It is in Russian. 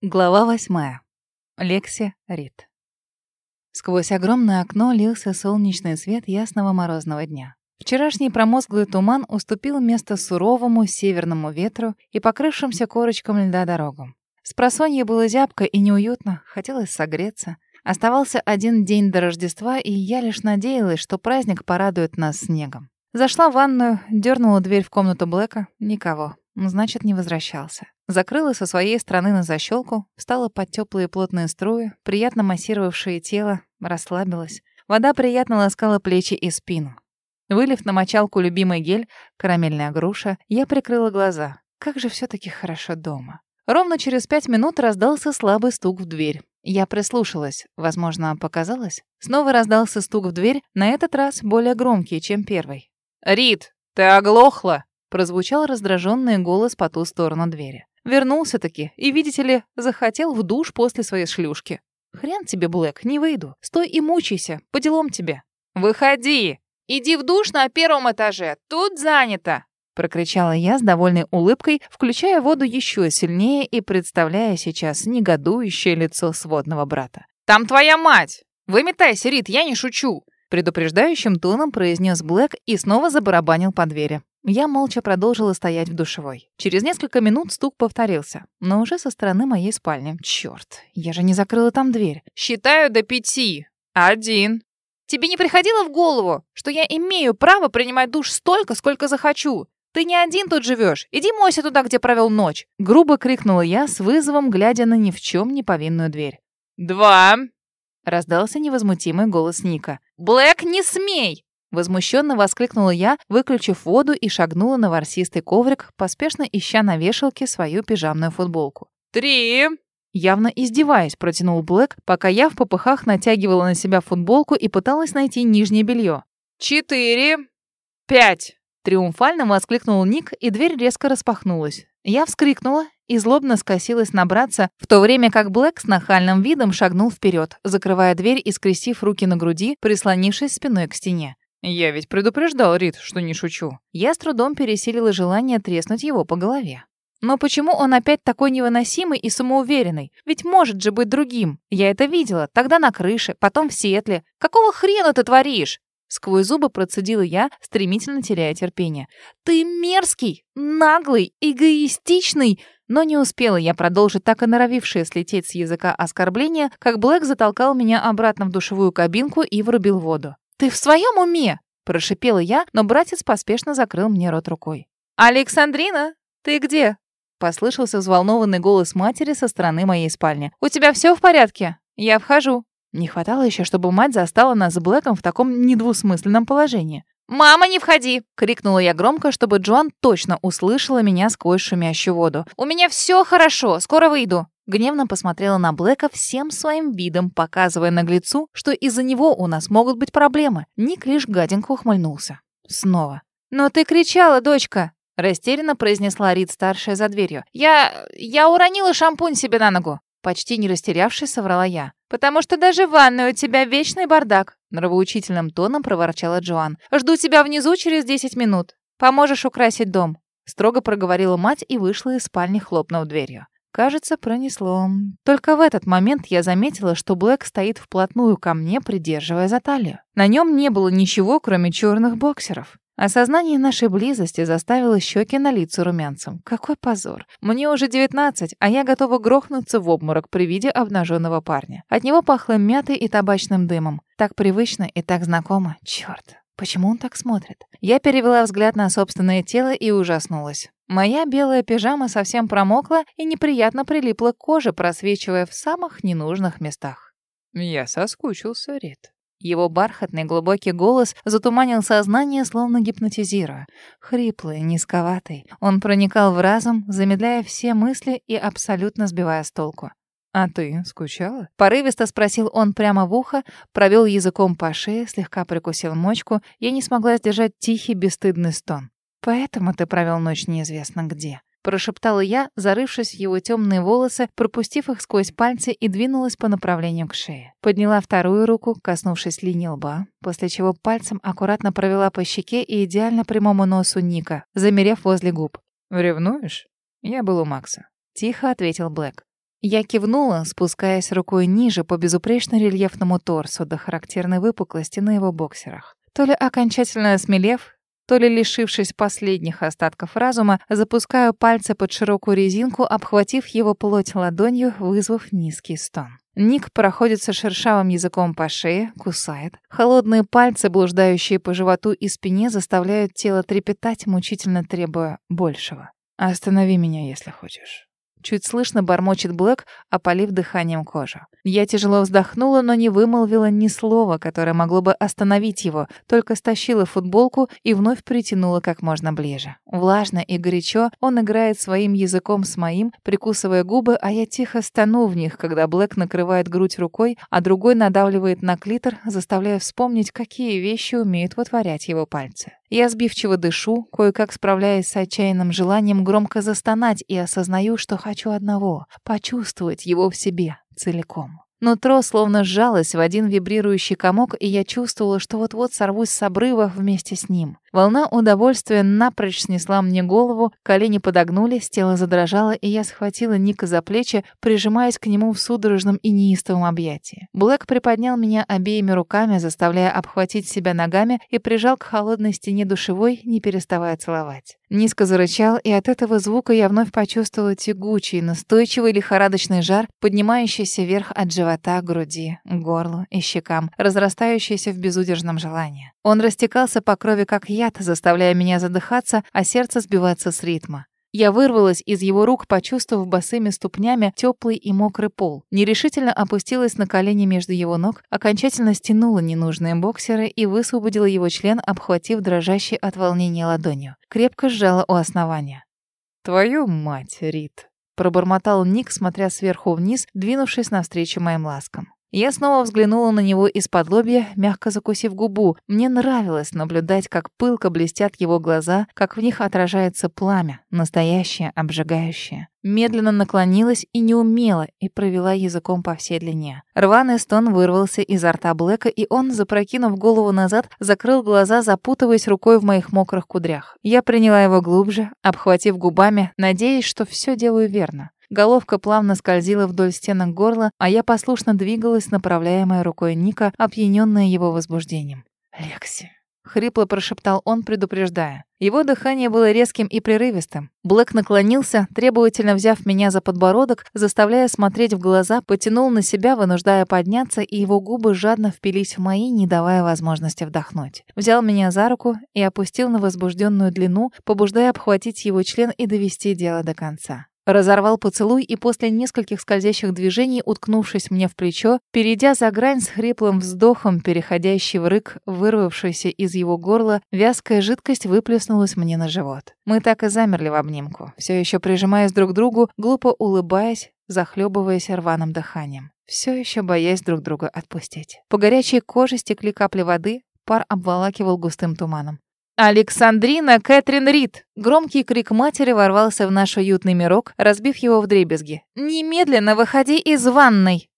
Глава восьмая. Лекси Рид. Сквозь огромное окно лился солнечный свет ясного морозного дня. Вчерашний промозглый туман уступил место суровому северному ветру и покрывшимся корочкам льда дорогам. С просонья было зябко и неуютно, хотелось согреться. Оставался один день до Рождества, и я лишь надеялась, что праздник порадует нас снегом. Зашла в ванную, дернула дверь в комнату Блэка. Никого. Значит, не возвращался. Закрыла со своей стороны на защелку, встала под теплые плотные струи, приятно массировавшие тело, расслабилась. Вода приятно ласкала плечи и спину. Вылив на мочалку любимый гель, карамельная груша, я прикрыла глаза. Как же все таки хорошо дома. Ровно через пять минут раздался слабый стук в дверь. Я прислушалась. Возможно, показалось. Снова раздался стук в дверь, на этот раз более громкий, чем первый. «Рит, ты оглохла!» Прозвучал раздраженный голос по ту сторону двери. Вернулся-таки и, видите ли, захотел в душ после своей шлюшки. Хрен тебе, Блэк, не выйду. Стой и мучайся, по делам тебе. Выходи! Иди в душ на первом этаже, тут занято! Прокричала я с довольной улыбкой, включая воду еще сильнее и представляя сейчас негодующее лицо сводного брата. «Там твоя мать! Выметайся, Рит, я не шучу!» Предупреждающим тоном произнес Блэк и снова забарабанил по двери. Я молча продолжила стоять в душевой. Через несколько минут стук повторился, но уже со стороны моей спальни. Черт, я же не закрыла там дверь. «Считаю до пяти. Один. Тебе не приходило в голову, что я имею право принимать душ столько, сколько захочу? Ты не один тут живешь. Иди мойся туда, где провел ночь!» Грубо крикнула я с вызовом, глядя на ни в чем не повинную дверь. «Два!» — раздался невозмутимый голос Ника. «Блэк, не смей!» Возмущенно воскликнула я, выключив воду и шагнула на ворсистый коврик, поспешно ища на вешалке свою пижамную футболку. «Три!» Явно издеваясь, протянул Блэк, пока я в попыхах натягивала на себя футболку и пыталась найти нижнее белье. «Четыре! Пять!» Триумфально воскликнул Ник, и дверь резко распахнулась. Я вскрикнула и злобно скосилась набраться, в то время как Блэк с нахальным видом шагнул вперед, закрывая дверь и скрестив руки на груди, прислонившись спиной к стене. «Я ведь предупреждал, Рит, что не шучу». Я с трудом пересилила желание треснуть его по голове. Но почему он опять такой невыносимый и самоуверенный? Ведь может же быть другим. Я это видела. Тогда на крыше, потом в Сиэтле. Какого хрена ты творишь? Сквозь зубы процедила я, стремительно теряя терпение. «Ты мерзкий, наглый, эгоистичный!» Но не успела я продолжить так и норовившее слететь с языка оскорбления, как Блэк затолкал меня обратно в душевую кабинку и врубил воду. «Ты в своем уме?» – прошипела я, но братец поспешно закрыл мне рот рукой. «Александрина, ты где?» – послышался взволнованный голос матери со стороны моей спальни. «У тебя все в порядке? Я вхожу». Не хватало еще, чтобы мать застала нас с Блэком в таком недвусмысленном положении. «Мама, не входи!» — крикнула я громко, чтобы Джоан точно услышала меня сквозь шумящую воду. «У меня все хорошо, скоро выйду!» Гневно посмотрела на Блэка всем своим видом, показывая наглецу, что из-за него у нас могут быть проблемы. Ник лишь гаденько ухмыльнулся. Снова. «Но ты кричала, дочка!» Растерянно произнесла Рид, старшая за дверью. «Я... я уронила шампунь себе на ногу!» Почти не растерявшись, соврала я. «Потому что даже в ванной у тебя вечный бардак!» Нравоучительным тоном проворчала Джоан. «Жду тебя внизу через десять минут. Поможешь украсить дом!» Строго проговорила мать и вышла из спальни, хлопнув дверью. Кажется, пронесло. Только в этот момент я заметила, что Блэк стоит вплотную ко мне, придерживая за талию. На нем не было ничего, кроме черных боксеров. Осознание нашей близости заставило щеки налиться румянцем. Какой позор. Мне уже 19, а я готова грохнуться в обморок при виде обнаженного парня. От него пахло мятой и табачным дымом. Так привычно и так знакомо. Черт. Почему он так смотрит? Я перевела взгляд на собственное тело и ужаснулась. Моя белая пижама совсем промокла и неприятно прилипла к коже, просвечивая в самых ненужных местах. Я соскучился, Рит. Его бархатный глубокий голос затуманил сознание, словно гипнотизируя. Хриплый, низковатый. Он проникал в разум, замедляя все мысли и абсолютно сбивая с толку. «А ты скучала?» Порывисто спросил он прямо в ухо, провел языком по шее, слегка прикусил мочку. Я не смогла сдержать тихий, бесстыдный стон. «Поэтому ты провел ночь неизвестно где», — прошептала я, зарывшись в его темные волосы, пропустив их сквозь пальцы и двинулась по направлению к шее. Подняла вторую руку, коснувшись линии лба, после чего пальцем аккуратно провела по щеке и идеально прямому носу Ника, замерев возле губ. «Ревнуешь?» «Я был у Макса», — тихо ответил Блэк. Я кивнула, спускаясь рукой ниже по безупречно рельефному торсу до характерной выпуклости на его боксерах. То ли окончательно осмелев, то ли лишившись последних остатков разума, запускаю пальцы под широкую резинку, обхватив его плоть ладонью, вызвав низкий стон. Ник проходится шершавым языком по шее, кусает. Холодные пальцы, блуждающие по животу и спине, заставляют тело трепетать, мучительно требуя большего. «Останови меня, если хочешь». Чуть слышно бормочет Блэк, опалив дыханием кожу. Я тяжело вздохнула, но не вымолвила ни слова, которое могло бы остановить его, только стащила футболку и вновь притянула как можно ближе. Влажно и горячо он играет своим языком с моим, прикусывая губы, а я тихо стану в них, когда Блэк накрывает грудь рукой, а другой надавливает на клитор, заставляя вспомнить, какие вещи умеют вытворять его пальцы. Я сбивчиво дышу, кое-как справляясь с отчаянным желанием громко застонать и осознаю, что хочу одного — почувствовать его в себе целиком. Нутро словно сжалось в один вибрирующий комок, и я чувствовала, что вот-вот сорвусь с обрыва вместе с ним. Волна удовольствия напрочь снесла мне голову, колени подогнулись, тело задрожало, и я схватила Ника за плечи, прижимаясь к нему в судорожном и неистовом объятии. Блэк приподнял меня обеими руками, заставляя обхватить себя ногами, и прижал к холодной стене душевой, не переставая целовать. Низко зарычал, и от этого звука я вновь почувствовала тягучий, настойчивый лихорадочный жар, поднимающийся вверх от живота, груди, горлу и щекам, разрастающийся в безудержном желании. Он растекался по крови, как яд, заставляя меня задыхаться, а сердце сбиваться с ритма. Я вырвалась из его рук, почувствовав босыми ступнями теплый и мокрый пол. Нерешительно опустилась на колени между его ног, окончательно стянула ненужные боксеры и высвободила его член, обхватив дрожащий от волнения ладонью. Крепко сжала у основания. «Твою мать, Рит!» Пробормотал Ник, смотря сверху вниз, двинувшись навстречу моим ласкам. Я снова взглянула на него из-под лобья, мягко закусив губу. Мне нравилось наблюдать, как пылко блестят его глаза, как в них отражается пламя, настоящее, обжигающее. Медленно наклонилась и неумело, и провела языком по всей длине. Рваный стон вырвался изо рта Блэка, и он, запрокинув голову назад, закрыл глаза, запутываясь рукой в моих мокрых кудрях. Я приняла его глубже, обхватив губами, надеясь, что все делаю верно. Головка плавно скользила вдоль стенок горла, а я послушно двигалась, направляемая рукой Ника, опьянённая его возбуждением. «Лекси», — хрипло прошептал он, предупреждая. Его дыхание было резким и прерывистым. Блэк наклонился, требовательно взяв меня за подбородок, заставляя смотреть в глаза, потянул на себя, вынуждая подняться, и его губы жадно впились в мои, не давая возможности вдохнуть. Взял меня за руку и опустил на возбужденную длину, побуждая обхватить его член и довести дело до конца. Разорвал поцелуй и после нескольких скользящих движений, уткнувшись мне в плечо, перейдя за грань с хриплым вздохом, переходящий в рык, вырвавшийся из его горла, вязкая жидкость выплеснулась мне на живот. Мы так и замерли в обнимку, все еще прижимаясь друг к другу, глупо улыбаясь, захлебываясь рваным дыханием. Все еще боясь друг друга отпустить. По горячей коже стекли капли воды, пар обволакивал густым туманом. «Александрина Кэтрин Рид!» Громкий крик матери ворвался в наш уютный мирок, разбив его вдребезги. «Немедленно выходи из ванной!»